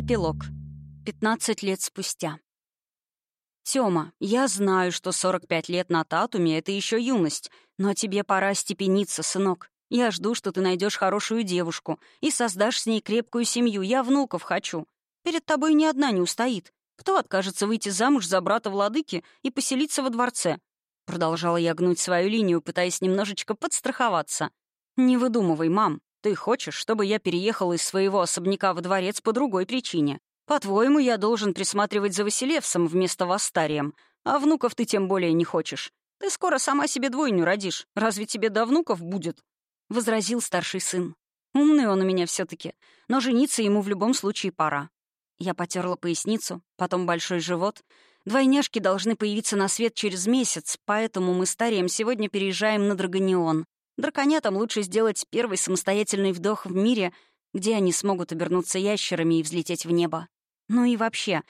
Эпилог. 15 лет спустя. «Тёма, я знаю, что 45 лет на татуме — это еще юность, но тебе пора степениться, сынок. Я жду, что ты найдешь хорошую девушку и создашь с ней крепкую семью. Я внуков хочу. Перед тобой ни одна не устоит. Кто откажется выйти замуж за брата владыки и поселиться во дворце?» Продолжала я гнуть свою линию, пытаясь немножечко подстраховаться. «Не выдумывай, мам. Ты хочешь, чтобы я переехал из своего особняка во дворец по другой причине. По-твоему, я должен присматривать за Василевсом вместо Вастарием, а внуков ты тем более не хочешь. Ты скоро сама себе двойню родишь. Разве тебе до внуков будет?» — возразил старший сын. «Умный он у меня все таки но жениться ему в любом случае пора». Я потерла поясницу, потом большой живот. Двойняшки должны появиться на свет через месяц, поэтому мы с сегодня переезжаем на Драгонион. Драконятам лучше сделать первый самостоятельный вдох в мире, где они смогут обернуться ящерами и взлететь в небо. Ну и вообще,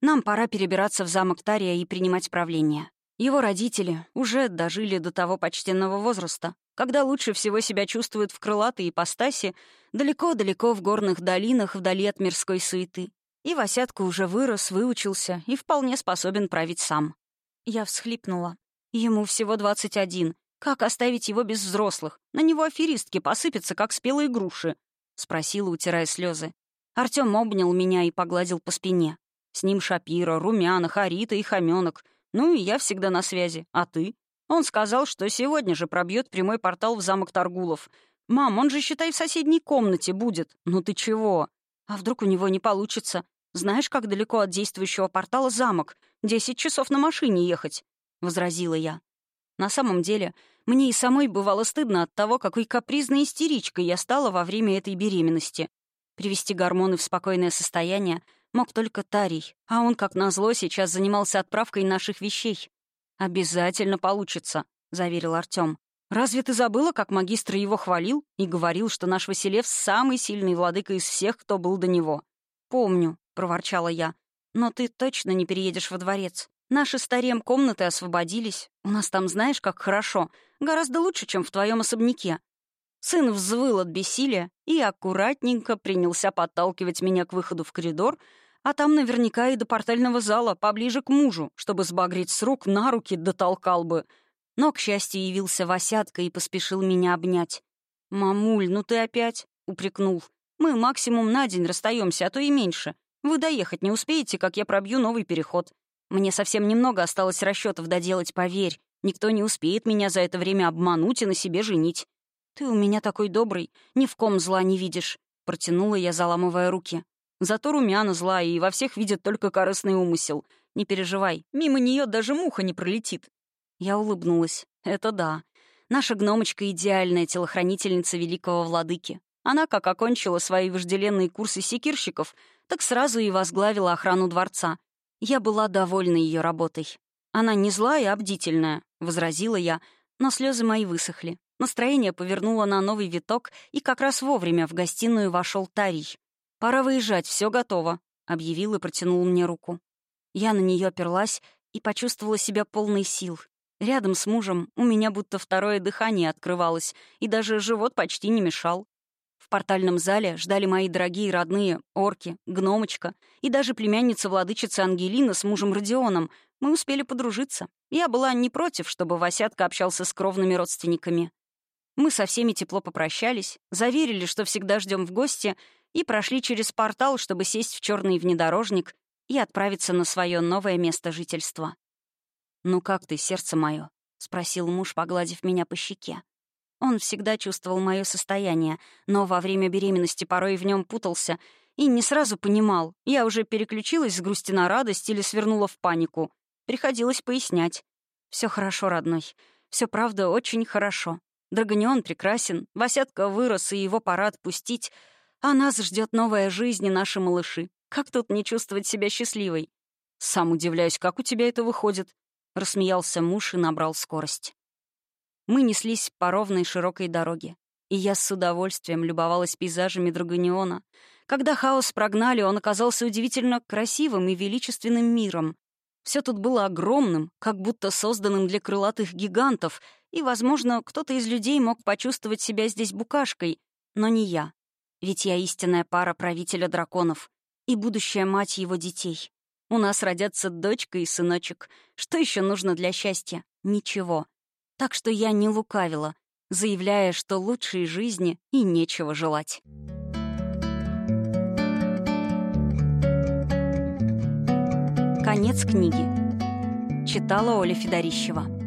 нам пора перебираться в замок Тария и принимать правление. Его родители уже дожили до того почтенного возраста, когда лучше всего себя чувствуют в крылатой ипостаси, далеко-далеко в горных долинах, вдали от мирской суеты. И Васятка уже вырос, выучился и вполне способен править сам. Я всхлипнула. Ему всего двадцать один, как оставить его без взрослых? На него аферистки посыпятся, как спелые груши», — спросила, утирая слезы. Артём обнял меня и погладил по спине. С ним Шапира, Румяна, Харита и Хамёнок. Ну и я всегда на связи. А ты? Он сказал, что сегодня же пробьет прямой портал в замок Торгулов. «Мам, он же, считай, в соседней комнате будет. Ну ты чего? А вдруг у него не получится? Знаешь, как далеко от действующего портала замок? Десять часов на машине ехать», — возразила я. На самом деле, мне и самой бывало стыдно от того, какой капризной истеричкой я стала во время этой беременности. Привести гормоны в спокойное состояние мог только Тарий, а он, как назло, сейчас занимался отправкой наших вещей. «Обязательно получится», — заверил Артём. «Разве ты забыла, как магистр его хвалил и говорил, что наш Василев — самый сильный владыка из всех, кто был до него?» «Помню», — проворчала я. «Но ты точно не переедешь во дворец. Наши старем комнаты освободились. У нас там знаешь, как хорошо. Гораздо лучше, чем в твоем особняке». Сын взвыл от бессилия и аккуратненько принялся подталкивать меня к выходу в коридор, а там наверняка и до портального зала, поближе к мужу, чтобы сбагрить с рук на руки дотолкал бы. Но, к счастью, явился Васятка и поспешил меня обнять. «Мамуль, ну ты опять?» — упрекнул. «Мы максимум на день расстаемся, а то и меньше. Вы доехать не успеете, как я пробью новый переход. Мне совсем немного осталось расчетов доделать, поверь. Никто не успеет меня за это время обмануть и на себе женить. Ты у меня такой добрый, ни в ком зла не видишь. Протянула я, заламывая руки. Зато румяна зла и во всех видит только корыстный умысел. Не переживай, мимо нее даже муха не пролетит. Я улыбнулась. Это да. Наша гномочка — идеальная телохранительница великого владыки. Она, как окончила свои вожделенные курсы секирщиков, так сразу и возглавила охрану дворца — я была довольна ее работой. Она не злая, а бдительная, — возразила я, но слезы мои высохли. Настроение повернуло на новый виток, и как раз вовремя в гостиную вошел Тарий. «Пора выезжать, все готово», — объявил и протянул мне руку. Я на нее оперлась и почувствовала себя полной сил. Рядом с мужем у меня будто второе дыхание открывалось, и даже живот почти не мешал. Портальном зале ждали мои дорогие родные орки, гномочка и даже племянница владычицы Ангелина с мужем Родионом. Мы успели подружиться. Я была не против, чтобы Васятка общался с кровными родственниками. Мы со всеми тепло попрощались, заверили, что всегда ждем в гости, и прошли через портал, чтобы сесть в черный внедорожник и отправиться на свое новое место жительства. «Ну как ты, сердце мое?» — спросил муж, погладив меня по щеке. Он всегда чувствовал мое состояние, но во время беременности порой в нем путался и не сразу понимал, я уже переключилась с грусти на радость или свернула в панику. Приходилось пояснять. Все хорошо, родной. Все правда очень хорошо. Драгонион прекрасен, Васятка вырос, и его пора отпустить. А нас ждет новая жизнь и наши малыши. Как тут не чувствовать себя счастливой? Сам удивляюсь, как у тебя это выходит. Рассмеялся муж и набрал скорость. Мы неслись по ровной широкой дороге, и я с удовольствием любовалась пейзажами Драгониона. Когда хаос прогнали, он оказался удивительно красивым и величественным миром. Все тут было огромным, как будто созданным для крылатых гигантов, и, возможно, кто-то из людей мог почувствовать себя здесь букашкой, но не я. Ведь я истинная пара правителя драконов. и будущая мать его детей. У нас родятся дочка и сыночек. Что еще нужно для счастья? Ничего. Так что я не лукавила, заявляя, что лучшей жизни и нечего желать. Конец книги. Читала Оля Федорищева.